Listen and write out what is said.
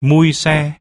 mui xe.